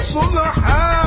صبحان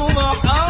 subhan